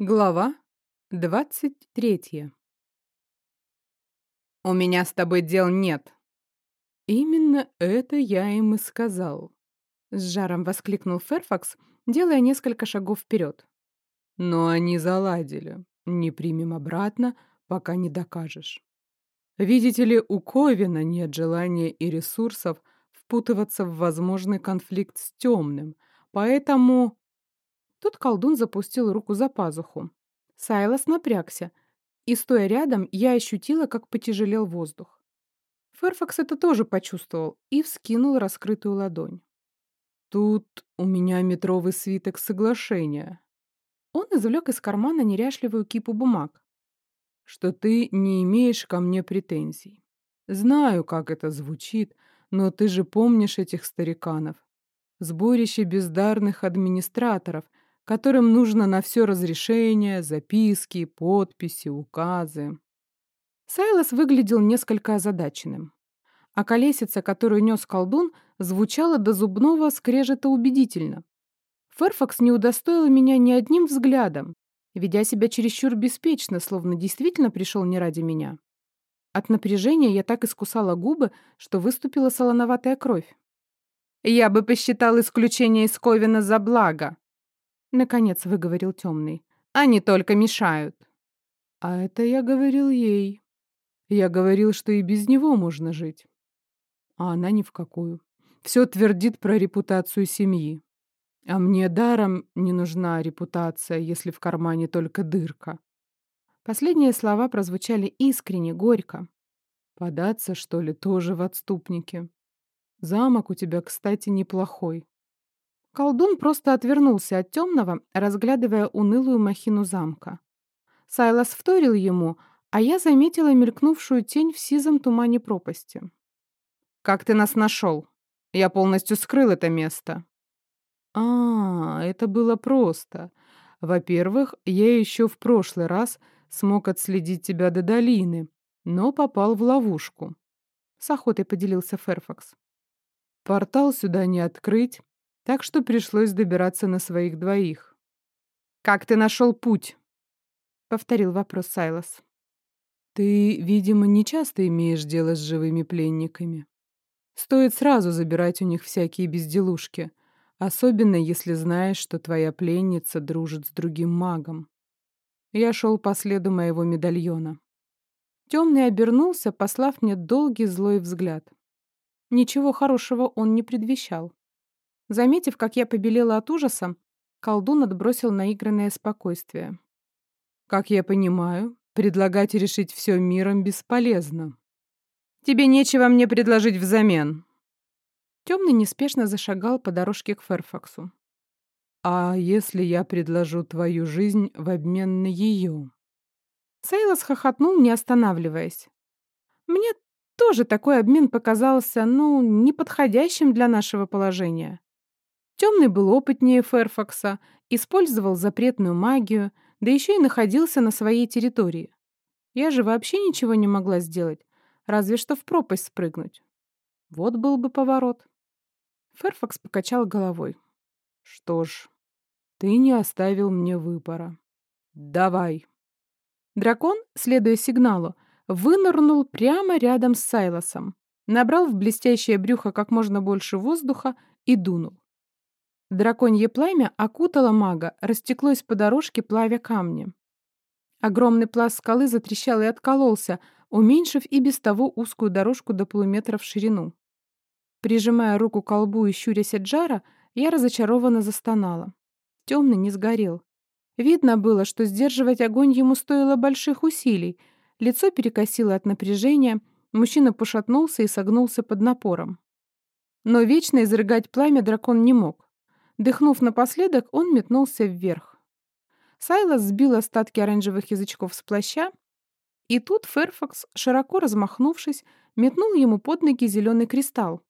Глава 23. «У меня с тобой дел нет». «Именно это я им и сказал», — с жаром воскликнул Ферфакс, делая несколько шагов вперед. «Но они заладили. Не примем обратно, пока не докажешь. Видите ли, у Ковина нет желания и ресурсов впутываться в возможный конфликт с темным, поэтому Тут колдун запустил руку за пазуху. Сайлос напрягся, и, стоя рядом, я ощутила, как потяжелел воздух. Ферфакс это тоже почувствовал и вскинул раскрытую ладонь. «Тут у меня метровый свиток соглашения». Он извлек из кармана неряшливую кипу бумаг. «Что ты не имеешь ко мне претензий. Знаю, как это звучит, но ты же помнишь этих стариканов. Сборище бездарных администраторов, которым нужно на все разрешение, записки, подписи, указы. Сайлос выглядел несколько озадаченным. А колесица, которую нес колдун, звучала до зубного скрежета убедительно. Ферфакс не удостоил меня ни одним взглядом, ведя себя чересчур беспечно, словно действительно пришел не ради меня. От напряжения я так искусала губы, что выступила солоноватая кровь. «Я бы посчитал исключение из Ковина за благо», Наконец выговорил темный. Они только мешают. А это я говорил ей. Я говорил, что и без него можно жить. А она ни в какую. Все твердит про репутацию семьи. А мне даром не нужна репутация, если в кармане только дырка. Последние слова прозвучали искренне, горько. Податься, что ли, тоже в отступники. Замок у тебя, кстати, неплохой. Колдун просто отвернулся от темного, разглядывая унылую махину замка. Сайлас вторил ему, а я заметила мелькнувшую тень в сизом тумане пропасти. «Как ты нас нашел? Я полностью скрыл это место». «А, это было просто. Во-первых, я еще в прошлый раз смог отследить тебя до долины, но попал в ловушку». С охотой поделился Ферфакс. «Портал сюда не открыть, так что пришлось добираться на своих двоих. «Как ты нашел путь?» — повторил вопрос Сайлос. «Ты, видимо, не часто имеешь дело с живыми пленниками. Стоит сразу забирать у них всякие безделушки, особенно если знаешь, что твоя пленница дружит с другим магом. Я шел по следу моего медальона». Темный обернулся, послав мне долгий злой взгляд. Ничего хорошего он не предвещал. Заметив, как я побелела от ужаса, колдун отбросил наигранное спокойствие. «Как я понимаю, предлагать решить все миром бесполезно. Тебе нечего мне предложить взамен». Темный неспешно зашагал по дорожке к Ферфаксу. «А если я предложу твою жизнь в обмен на ее?» Сейлос хохотнул, не останавливаясь. «Мне тоже такой обмен показался, ну, неподходящим для нашего положения. Темный был опытнее Ферфакса, использовал запретную магию, да еще и находился на своей территории. Я же вообще ничего не могла сделать, разве что в пропасть спрыгнуть. Вот был бы поворот. Ферфакс покачал головой. Что ж, ты не оставил мне выбора. Давай. Дракон, следуя сигналу, вынырнул прямо рядом с Сайлосом, набрал в блестящее брюхо как можно больше воздуха и дунул. Драконье пламя окутало мага, растеклось по дорожке, плавя камни. Огромный пласт скалы затрещал и откололся, уменьшив и без того узкую дорожку до полуметра в ширину. Прижимая руку к колбу и щурясь от жара, я разочарованно застонала. Темный не сгорел. Видно было, что сдерживать огонь ему стоило больших усилий. Лицо перекосило от напряжения, мужчина пошатнулся и согнулся под напором. Но вечно изрыгать пламя дракон не мог. Дыхнув напоследок, он метнулся вверх. Сайлас сбил остатки оранжевых язычков с плаща, и тут Ферфакс, широко размахнувшись, метнул ему под ноги зеленый кристалл.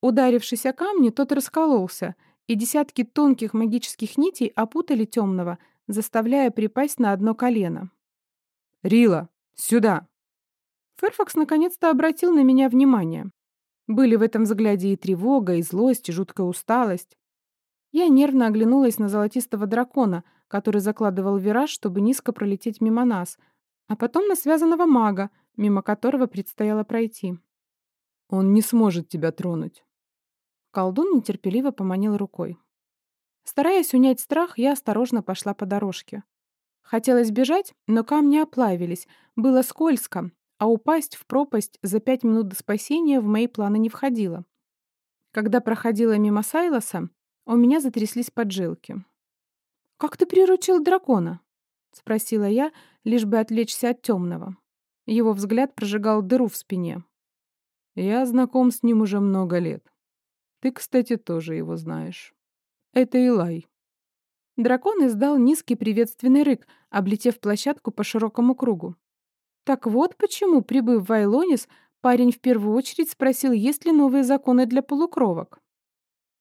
Ударившись о камни, тот раскололся, и десятки тонких магических нитей опутали темного, заставляя припасть на одно колено. «Рила, сюда!» Ферфакс наконец-то обратил на меня внимание. Были в этом взгляде и тревога, и злость, и жуткая усталость. Я нервно оглянулась на золотистого дракона, который закладывал вираж, чтобы низко пролететь мимо нас, а потом на связанного мага, мимо которого предстояло пройти. «Он не сможет тебя тронуть». Колдун нетерпеливо поманил рукой. Стараясь унять страх, я осторожно пошла по дорожке. Хотелось бежать, но камни оплавились, было скользко, а упасть в пропасть за пять минут до спасения в мои планы не входило. Когда проходила мимо Сайлоса, у меня затряслись поджилки. «Как ты приручил дракона?» — спросила я, лишь бы отвлечься от темного. Его взгляд прожигал дыру в спине. «Я знаком с ним уже много лет. Ты, кстати, тоже его знаешь. Это Илай». Дракон издал низкий приветственный рык, облетев площадку по широкому кругу. Так вот почему, прибыв в Айлонис, парень в первую очередь спросил, есть ли новые законы для полукровок.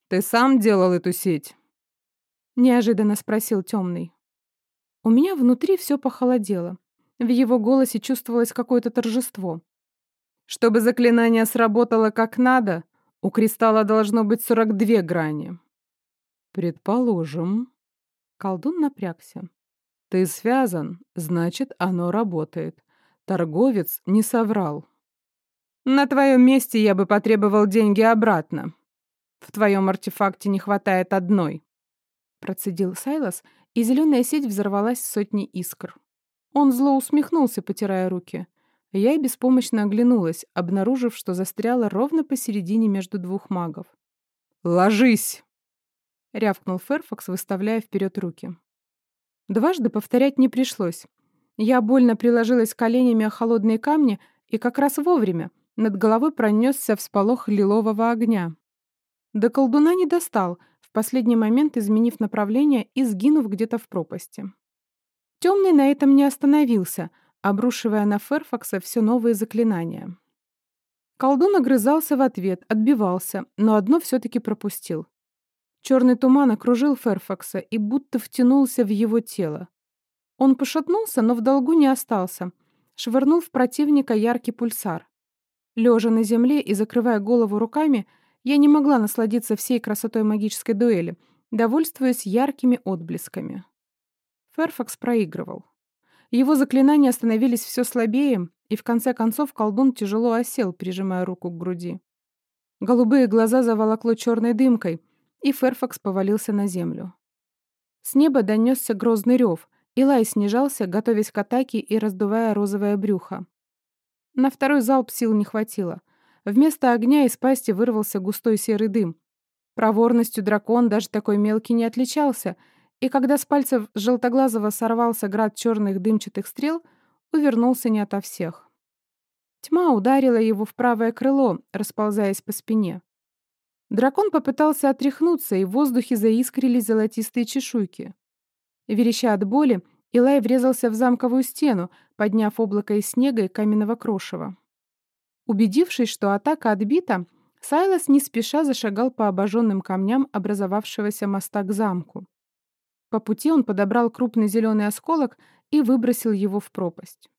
«Ты сам делал эту сеть?» Неожиданно спросил темный. У меня внутри все похолодело. В его голосе чувствовалось какое-то торжество. Чтобы заклинание сработало как надо, у кристалла должно быть 42 грани. Предположим. Колдун напрягся. Ты связан, значит, оно работает. Торговец не соврал. На твоем месте я бы потребовал деньги обратно. В твоем артефакте не хватает одной. Процедил Сайлас, и зеленая сеть взорвалась сотней искр. Он зло усмехнулся, потирая руки. Я беспомощно оглянулась, обнаружив, что застряла ровно посередине между двух магов. «Ложись!» — рявкнул Ферфакс, выставляя вперед руки. Дважды повторять не пришлось. Я больно приложилась коленями о холодные камни, и как раз вовремя над головой пронесся всполох лилового огня. До колдуна не достал, в последний момент изменив направление и сгинув где-то в пропасти. Темный на этом не остановился, обрушивая на Ферфакса все новые заклинания. Колдун огрызался в ответ, отбивался, но одно все-таки пропустил. Черный туман окружил Ферфакса и будто втянулся в его тело. Он пошатнулся, но в долгу не остался. Швырнул в противника яркий пульсар. Лежа на земле и закрывая голову руками, я не могла насладиться всей красотой магической дуэли, довольствуясь яркими отблесками. Ферфакс проигрывал. Его заклинания становились все слабее, и в конце концов колдун тяжело осел, прижимая руку к груди. Голубые глаза заволокло черной дымкой, и Ферфакс повалился на землю. С неба донесся грозный рев, Илай снижался, готовясь к атаке и раздувая розовое брюхо. На второй залп сил не хватило. Вместо огня из пасти вырвался густой серый дым. Проворностью дракон даже такой мелкий не отличался, и когда с пальцев желтоглазого сорвался град черных дымчатых стрел, увернулся не ото всех. Тьма ударила его в правое крыло, расползаясь по спине. Дракон попытался отряхнуться, и в воздухе заискрились золотистые чешуйки. Вереща от боли, Илай врезался в замковую стену, подняв облако из снега и каменного крошева. Убедившись, что атака отбита, Сайлос не спеша зашагал по обожженным камням образовавшегося моста к замку. По пути он подобрал крупный зеленый осколок и выбросил его в пропасть.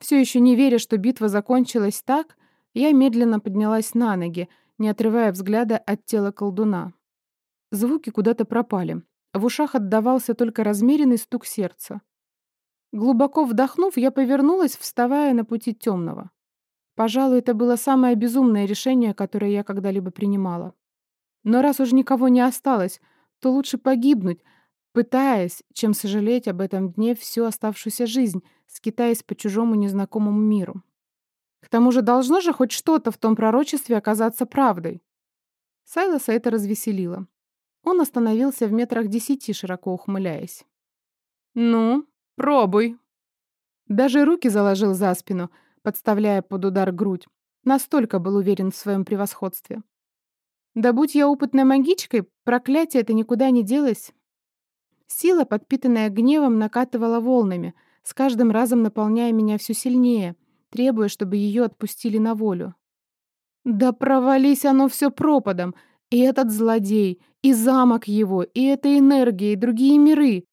Все еще не веря, что битва закончилась так, я медленно поднялась на ноги, не отрывая взгляда от тела колдуна. Звуки куда-то пропали. В ушах отдавался только размеренный стук сердца. Глубоко вдохнув, я повернулась, вставая на пути темного. Пожалуй, это было самое безумное решение, которое я когда-либо принимала. Но раз уж никого не осталось, то лучше погибнуть, пытаясь, чем сожалеть об этом дне всю оставшуюся жизнь, скитаясь по чужому незнакомому миру. К тому же должно же хоть что-то в том пророчестве оказаться правдой. Сайлоса это развеселило. Он остановился в метрах десяти, широко ухмыляясь. «Ну, пробуй». Даже руки заложил за спину — подставляя под удар грудь. Настолько был уверен в своем превосходстве. Да будь я опытной магичкой, проклятие это никуда не делось. Сила, подпитанная гневом, накатывала волнами, с каждым разом наполняя меня все сильнее, требуя, чтобы ее отпустили на волю. Да провались оно все пропадом, и этот злодей, и замок его, и эта энергия, и другие миры.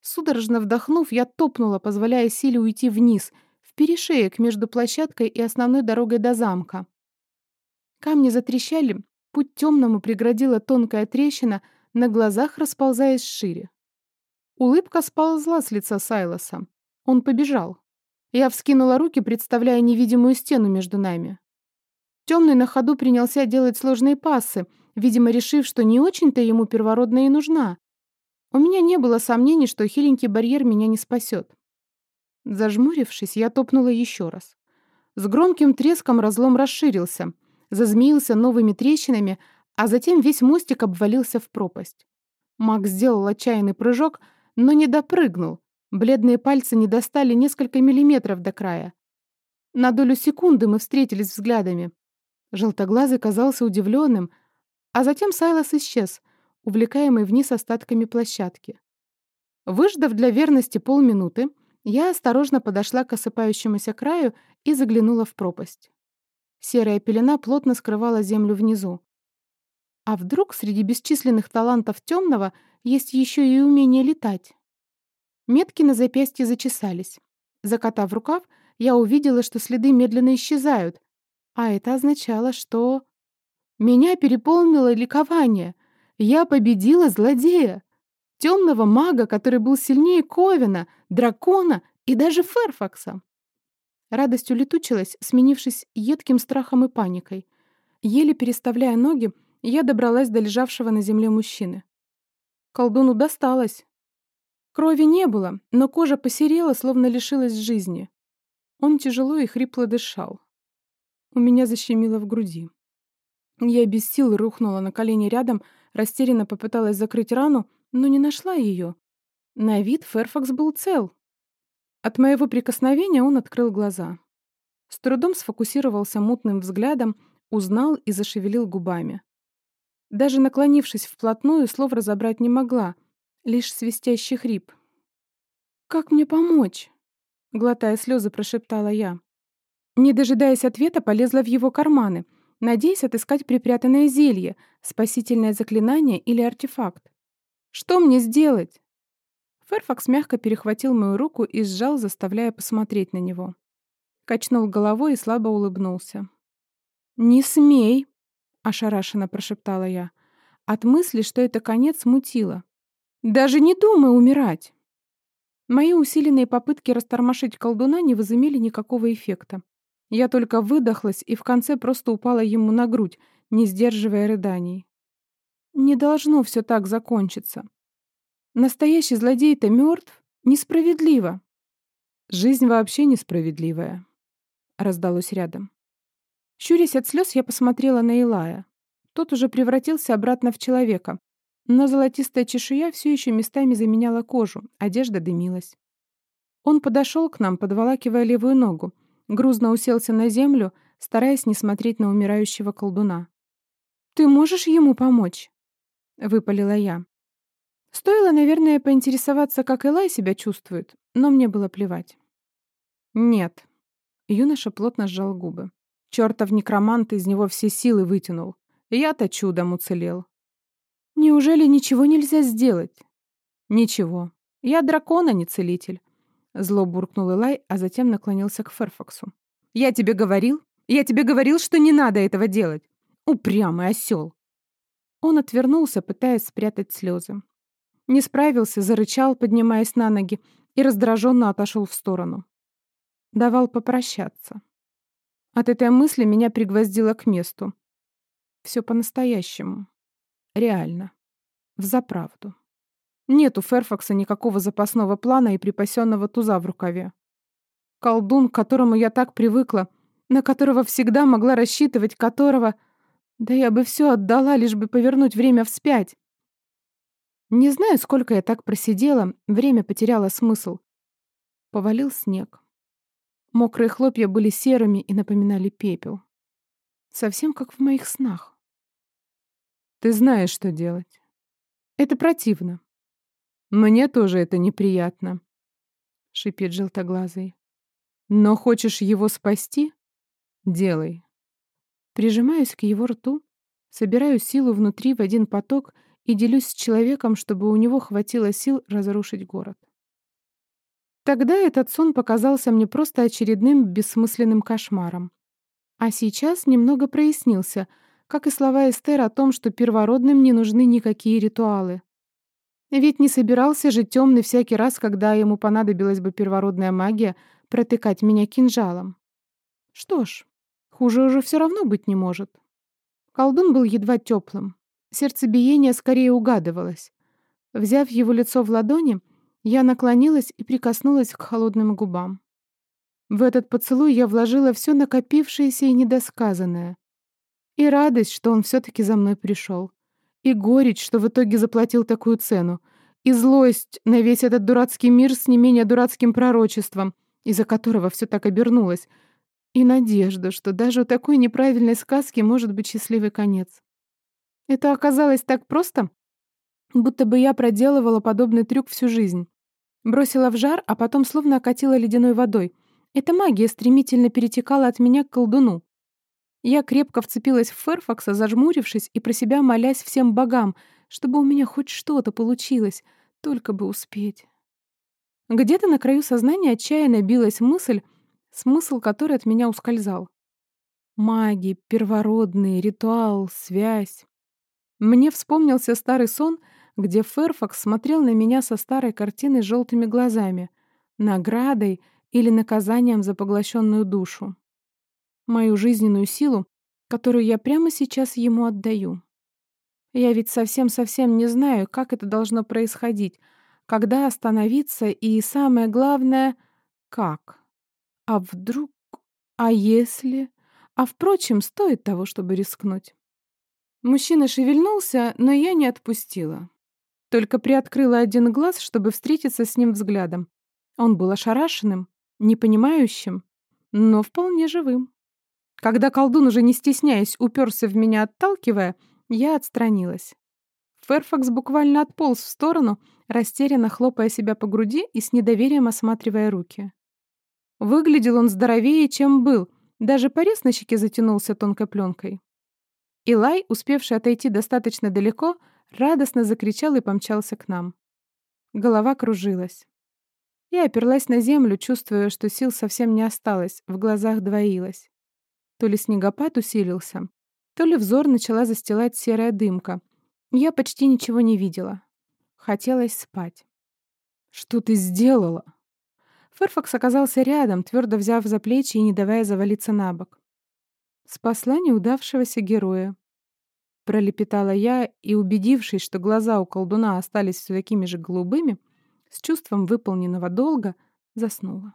Судорожно вдохнув, я топнула, позволяя силе уйти вниз — в перешеек между площадкой и основной дорогой до замка. Камни затрещали, путь темному преградила тонкая трещина, на глазах расползаясь шире. Улыбка сползла с лица Сайлоса. Он побежал. Я вскинула руки, представляя невидимую стену между нами. Темный на ходу принялся делать сложные пассы, видимо, решив, что не очень-то ему первородная и нужна. У меня не было сомнений, что хиленький барьер меня не спасет. Зажмурившись, я топнула еще раз. С громким треском разлом расширился, зазмеился новыми трещинами, а затем весь мостик обвалился в пропасть. Маг сделал отчаянный прыжок, но не допрыгнул. Бледные пальцы не достали несколько миллиметров до края. На долю секунды мы встретились взглядами. Желтоглазый казался удивленным, а затем Сайлос исчез, увлекаемый вниз остатками площадки. Выждав для верности полминуты, я осторожно подошла к осыпающемуся краю и заглянула в пропасть. Серая пелена плотно скрывала землю внизу. А вдруг среди бесчисленных талантов темного есть еще и умение летать? Метки на запястье зачесались. Закатав рукав, я увидела, что следы медленно исчезают, а это означало, что... Меня переполнило ликование. Я победила злодея. Темного мага, который был сильнее Ковина, дракона и даже Ферфакса. Радость улетучилась, сменившись едким страхом и паникой. Еле переставляя ноги, я добралась до лежавшего на земле мужчины. Колдуну досталось. Крови не было, но кожа посерела, словно лишилась жизни. Он тяжело и хрипло дышал. У меня защемило в груди. Я без сил рухнула на колени рядом, растерянно попыталась закрыть рану, но не нашла ее. На вид Ферфакс был цел, от моего прикосновения он открыл глаза. С трудом сфокусировался мутным взглядом, узнал и зашевелил губами. Даже наклонившись вплотную, слов разобрать не могла, лишь свистящий хрип. «Как мне помочь?» — глотая слезы, прошептала я. Не дожидаясь ответа, полезла в его карманы, надеясь отыскать припрятанное зелье, спасительное заклинание или артефакт. «Что мне сделать?» Ферфакс мягко перехватил мою руку и сжал, заставляя посмотреть на него. Качнул головой и слабо улыбнулся. «Не смей!» — ошарашенно прошептала я. От мысли, что это конец, мутило. «Даже не думай умирать!» Мои усиленные попытки растормошить колдуна не возымели никакого эффекта. Я только выдохлась и в конце просто упала ему на грудь, не сдерживая рыданий. Не должно все так закончиться. Настоящий злодей-то мертв? Несправедливо. Жизнь вообще несправедливая. Раздалось рядом. Щурясь от слез, я посмотрела на Илая. Тот уже превратился обратно в человека, но золотистая чешуя все еще местами заменяла кожу, одежда дымилась. Он подошел к нам, подволакивая левую ногу, грузно уселся на землю, стараясь не смотреть на умирающего колдуна. «Ты можешь ему помочь?» — выпалила я. Стоило, наверное, поинтересоваться, как Элай себя чувствует, но мне было плевать. «Нет». Юноша плотно сжал губы. Чёртов некромант из него все силы вытянул. Я-то чудом уцелел. «Неужели ничего нельзя сделать?» «Ничего. Я дракон, а не целитель». Зло буркнул Элай, а затем наклонился к Ферфаксу. «Я тебе говорил? Я тебе говорил, что не надо этого делать! Упрямый осел!» Он отвернулся, пытаясь спрятать слезы. Не справился, зарычал, поднимаясь на ноги, и раздраженно отошел в сторону. Давал попрощаться. От этой мысли меня пригвоздило к месту. Все по-настоящему. Реально. Взаправду. Нет у Ферфакса никакого запасного плана и припасенного туза в рукаве. Колдун, к которому я так привыкла, на которого всегда могла рассчитывать, которого... Да я бы все отдала, лишь бы повернуть время вспять. Не знаю, сколько я так просидела, время потеряло смысл. Повалил снег. Мокрые хлопья были серыми и напоминали пепел. Совсем как в моих снах. Ты знаешь, что делать. Это противно. Мне тоже это неприятно, шипит желтоглазый. Но хочешь его спасти? Делай. Прижимаюсь к его рту, собираю силу внутри в один поток — и делюсь с человеком, чтобы у него хватило сил разрушить город. Тогда этот сон показался мне просто очередным бессмысленным кошмаром. А сейчас немного прояснился, Как и слова Эстер о том, что первородным не нужны никакие ритуалы. Ведь не собирался же темный всякий раз, когда ему понадобилась бы первородная магия, протыкать меня кинжалом. Что ж, хуже уже все равно быть не может. Колдун был едва теплым. Сердцебиение скорее угадывалось. Взяв его лицо в ладони, я наклонилась и прикоснулась к холодным губам. В этот поцелуй я вложила все накопившееся и недосказанное. И радость, что он все-таки за мной пришел. И горечь, что в итоге заплатил такую цену. И злость на весь этот дурацкий мир с не менее дурацким пророчеством, из-за которого все так обернулось. И надежда, что даже у такой неправильной сказки может быть счастливый конец. Это оказалось так просто, будто бы я проделывала подобный трюк всю жизнь. Бросила в жар, а потом словно окатила ледяной водой. Эта магия стремительно перетекала от меня к колдуну. Я крепко вцепилась в Ферфакса, зажмурившись и про себя молясь всем богам, чтобы у меня хоть что-то получилось, только бы успеть. Где-то на краю сознания отчаянно билась мысль, смысл которой от меня ускользал. Маги, первородные, ритуал, связь. Мне вспомнился старый сон, где Ферфакс смотрел на меня со старой картиной желтыми глазами, наградой или наказанием за поглощенную душу. Мою жизненную силу, которую я прямо сейчас ему отдаю. Я ведь совсем-совсем не знаю, как это должно происходить, когда остановиться и, самое главное, как. А вдруг? А если? А впрочем, стоит того, чтобы рискнуть. Мужчина шевельнулся, но я не отпустила. Только приоткрыла один глаз, чтобы встретиться с ним взглядом. Он был ошарашенным, непонимающим, но вполне живым. Когда колдун, уже не стесняясь, уперся в меня, отталкивая, я отстранилась. Ферфакс буквально отполз в сторону, растерянно хлопая себя по груди и с недоверием осматривая руки. Выглядел он здоровее, чем был, даже порез на щеке затянулся тонкой пленкой. Илай, успевший отойти достаточно далеко, радостно закричал и помчался к нам. Голова кружилась. Я оперлась на землю, чувствуя, что сил совсем не осталось, в глазах двоилось. То ли снегопад усилился, то ли взор начала застилать серая дымка. Я почти ничего не видела. Хотелось спать. «Что ты сделала?» Ферфакс оказался рядом, твердо взяв за плечи и не давая завалиться на бок. Спасла неудавшегося героя. Пролепетала я и, убедившись, что глаза у колдуна остались все такими же голубыми, с чувством выполненного долга заснула.